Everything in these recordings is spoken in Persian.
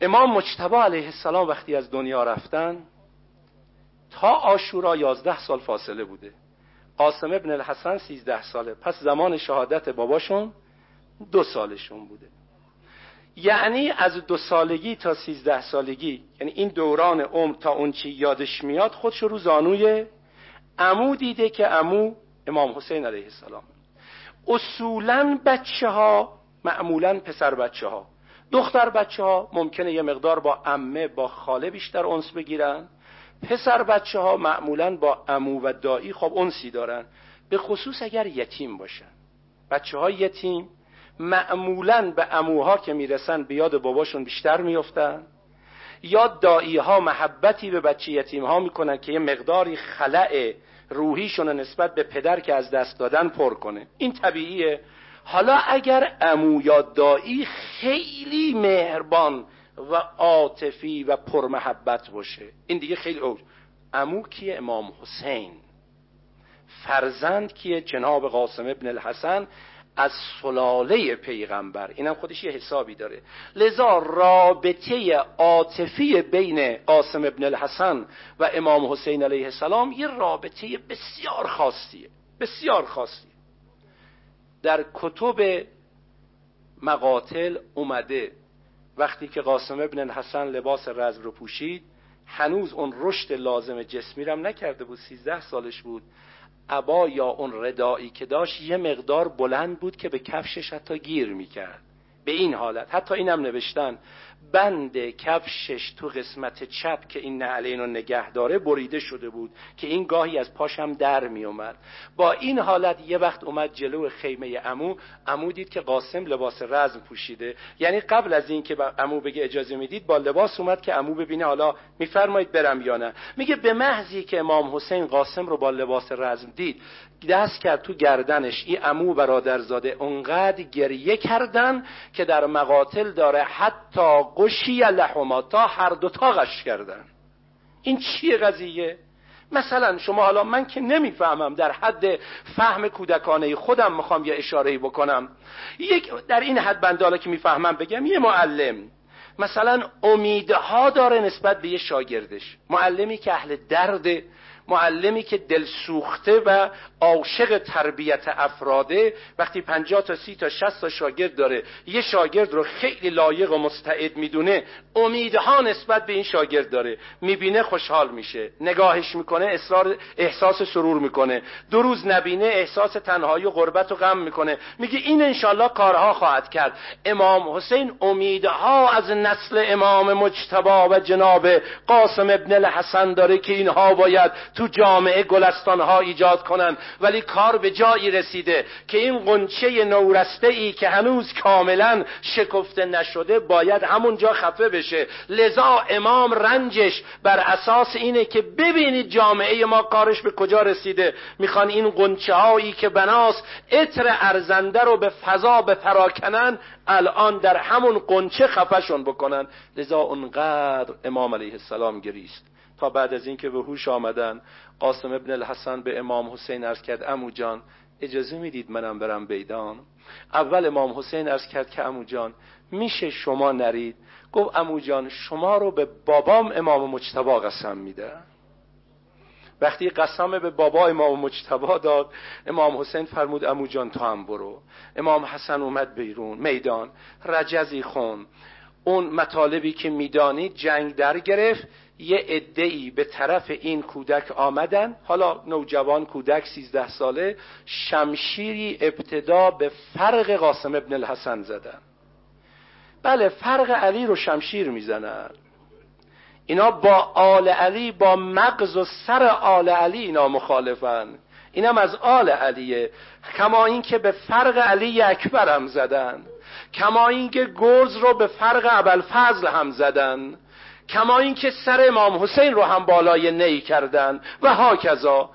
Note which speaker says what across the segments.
Speaker 1: امام مجتبا علیه السلام وقتی از دنیا رفتن تا آشورا یازده سال فاصله بوده. قاسم ابن الحسن سیزده ساله. پس زمان شهادت باباشون دو سالشون بوده. یعنی از دو سالگی تا سیزده سالگی یعنی این دوران عمر تا اون چی یادش میاد خودش رو زانوی امو دیده که امو امام حسین علیه السلام. اصولا بچه ها معمولا پسر بچه ها دختر بچه ها ممکنه یه مقدار با امه با خاله بیشتر انس بگیرن. پسر بچه ها معمولا با امو و دایی خب انسی دارن. به خصوص اگر یتیم باشن. بچه های یتیم معمولا به اموها که می‌رسن به یاد باباشون بیشتر میفتن یا دایی ها محبتی به بچه یتیم ها می‌کنن که یه مقداری خلع روحیشون نسبت به پدر که از دست دادن پر کنه. این طبیعیه. حالا اگر امو یا دایی خیلی مهربان و عاطفی و پرمحبت باشه. این دیگه خیلی اوج. امو کیه؟ امام حسین. فرزند کیه؟ جناب قاسم ابن الحسن از سلاله پیغمبر. اینم خودش یه حسابی داره. لذا رابطه عاطفی بین قاسم ابن الحسن و امام حسین علیه السلام یه رابطه بسیار خاصیه. بسیار خاصیه. در کتب مقاتل اومده. وقتی که قاسم ابن الحسن لباس رزم رو پوشید هنوز اون رشد لازم جسمی رم نکرده بود. سیزده سالش بود. عبا یا اون ردایی که داشت یه مقدار بلند بود که به کفشش حتی گیر می‌کرد. به این حالت. حتی اینم نوشتن بند کفشش تو قسمت چپ که این نعلین رو نگه داره بریده شده بود که این گاهی از پاشم در می اومد با این حالت یه وقت اومد جلو خیمه امو امو دید که قاسم لباس رزم پوشیده. یعنی قبل از این که امو بگه اجازه می‌دید با لباس اومد که امو ببینه حالا میفرمایید برم یا نه. میگه به محضی که امام حسین قاسم رو با لباس رزم دید دست کرد تو گردنش. این امو برادرزاده اونقدر گریه کردن که در مقاتل داره حتی قشی لحما تا هر دوتا غش کردن. این چیه قضیه؟ مثلا شما حالا من که نمی‌فهمم در حد فهم کودکانه خودم می‌خوام یه اشاره بکنم. یک در این حد بنده که می‌فهمم بگم یه معلم. مثلا امیدها داره نسبت به یه شاگردش. معلمی که اهل درد معلمی که دل سوخته و عاشق تربیت افراده وقتی 50 تا 30 تا 60 تا شاگرد داره یه شاگرد رو خیلی لایق و مستعد می‌دونه امیدها نسبت به این شاگرد داره. می‌بینه خوشحال میشه نگاهش می‌کنه اصرار احساس سرور می‌کنه. دو روز نبینه احساس تنهایی و غربت و غم می‌کنه. میگه این انشالله کارها خواهد کرد. امام حسین امیدها از نسل امام مجتبا و جناب قاسم ابن الحسن داره که اینها باید تو جامعه گلستان ها ایجاد کنن. ولی کار به جایی رسیده که این قنچه نورسته ای که هنوز کاملا شکفته نشده باید همونجا خفه بشه. لذا امام رنجش بر اساس اینه که ببینید جامعه ما کارش به کجا رسیده. می‌خوان این قنچه هایی که بناس عطر ارزنده رو به فضا به فراکنن الان در همون قنچه خفشون بکنن. لذا اونقدر امام علیه السلام گریست. تا بعد از اینکه به هوش آمدن قاسم ابن الحسن به امام حسین ارز کرد امو جان اجازه می‌دید منم برم بیدان؟ اول امام حسین ارز کرد که امو جان میشه شما نرید؟ گفت امو جان شما رو به بابام امام مجتبا قسم میده. وقتی قسم به بابا امام مجتبا داد امام حسین فرمود امو جان تو هم برو. امام حسن اومد بیرون میدان رجزی خون. اون مطالبی که می‌دانید جنگ در گرفت یه ای به طرف این کودک آمدن. حالا نوجوان کودک سیزده ساله شمشیری ابتدا به فرق قاسم ابن الحسن زدن. بله فرق علی رو شمشیر می‌زنن. اینا با آل علی با مغز و سر آل علی اینا مخالفن. اینم از آل علیه. کما اینکه به فرق علی اکبر هم زدن. کما اینکه گرز رو به فرق ابوالفضل هم زدن. کما اینکه سر امام حسین رو هم بالای نی کردن. و هاکذا.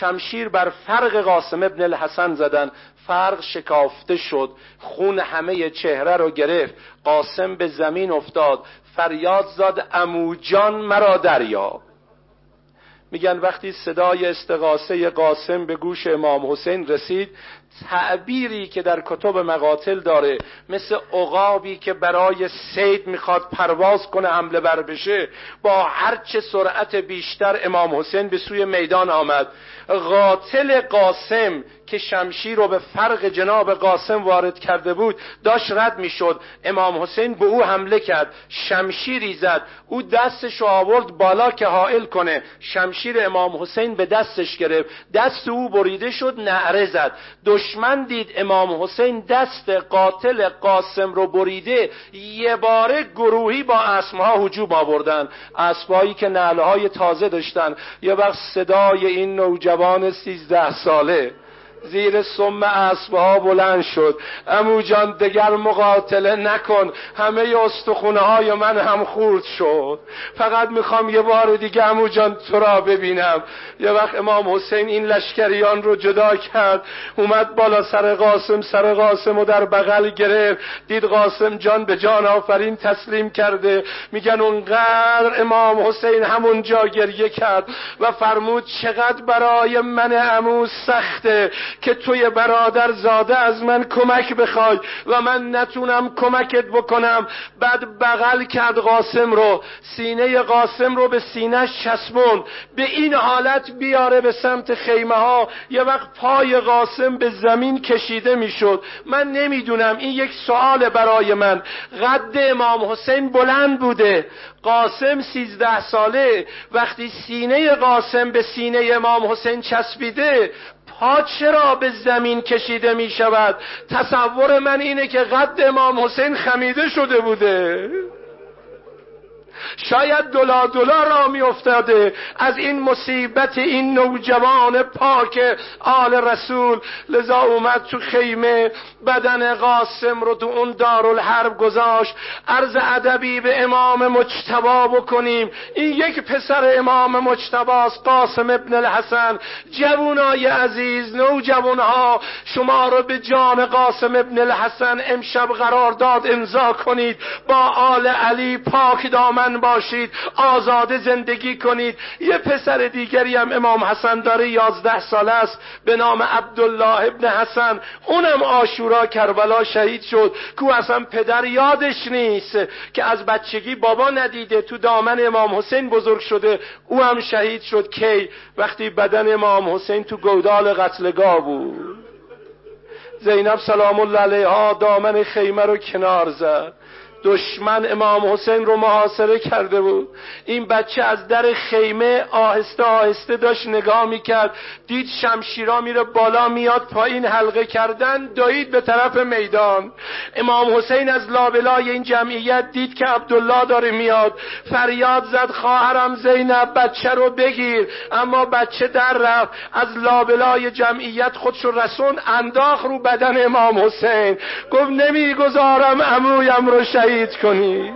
Speaker 1: شمشیر بر فرق قاسم ابن الحسن زدن فرق شکافته شد خون همه چهره رو گرفت قاسم به زمین افتاد فریاد زاد اموجان مرا دریا. میگن وقتی صدای استقاسه قاسم به گوش امام حسین رسید تعبیری که در کتب مقاتل داره مثل عقابی که برای سید می‌خواد پرواز کنه حمله بر بشه با هرچه سرعت بیشتر امام حسین به سوی میدان آمد. قاتل قاسم که شمشیر رو به فرق جناب قاسم وارد کرده بود داشت رد می‌شد. امام حسین به او حمله کرد شمشیری زد. او دستش رو آورد بالا که حائل کنه. شمشیر امام حسین به دستش گرفت. دست او بریده شد نعره زد. دشمن دید امام حسین دست قاتل قاسم رو بریده یه باره گروهی با اسمها هجوم آوردن. اسبایی که نعلهای تازه داشتن. یه وقت صدای این نوجوان سیزده ساله. زیر سم اسبها بلند شد. امو جان دگر مقاتله نکن. همه استخونه های من هم خورد شد. فقط می‌خوام یه بار دیگه امو جان تو را ببینم. یه وقت امام حسین این لشکریان رو جدا کرد. اومد بالا سر قاسم سر قاسم و در بغل گرفت. دید قاسم جان به جان آفرین تسلیم کرده. میگن اونقدر امام حسین همونجا گریه کرد و فرمود چقدر برای من امو سخته. که توی برادر زاده از من کمک بخوای و من نتونم کمکت بکنم. بعد بغل کرد قاسم رو. سینه قاسم رو به سینهش چسبون. به این حالت بیاره به سمت خیمه ها یه وقت پای قاسم به زمین کشیده می‌شد. من نمی‌دونم این یک سوال برای من. قد امام حسین بلند بوده. قاسم سیزده ساله. وقتی سینه قاسم به سینه امام حسین چسبیده چرا به زمین کشیده می شود؟ تصور من اینه که قد امام حسین خمیده شده بوده. شاید دلا دلا را می افتاده از این مصیبت این نوجوان پاک آل رسول لذا اومد تو خیمه بدن قاسم رو تو اون دارالحرب گذاشت. عرض ادبی به امام مجتبا بکنیم. این یک پسر امام مجتباست قاسم ابن الحسن. جوانای عزیز نوجوانها شما رو به جان قاسم ابن الحسن امشب قرار داد امضا کنید. با آل علی پاک دامن باشید آزاده زندگی کنید. یه پسر دیگری هم امام حسن داره یازده ساله است به نام عبدالله ابن حسن. اونم آشورا کربلا شهید شد. کو اصلا پدر یادش نیست که از بچگی بابا ندیده تو دامن امام حسین بزرگ شده. او هم شهید شد کی؟ وقتی بدن امام حسین تو گودال قتلگاه بود. زینب سلام الله علیها دامن خیمه رو کنار زد. دشمن امام حسین رو محاصره کرده بود. این بچه از در خیمه آهسته آهسته داشت نگاه می‌کرد. دید شمشیرا میره بالا میاد پایین حلقه کردن دایید به طرف میدان. امام حسین از لابلای این جمعیت دید که عبدالله داره میاد. فریاد زد خواهرم زینب بچه رو بگیر. اما بچه در رفت. از لابلای جمعیت خودشو رسون انداخ رو بدن امام حسین. گفت نمی‌گذارم امویم رو شهید کنی.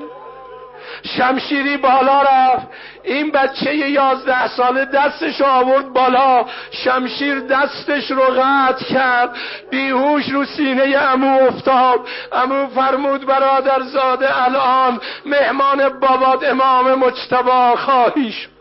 Speaker 1: شمشیری بالا رفت. این بچه یازده ساله دستش آورد بالا. شمشیر دستش رو قطع کرد. بیهوش رو سینه امو افتاد. امو فرمود برادر زاده الان مهمان بابات امام مجتبا خواهی شد.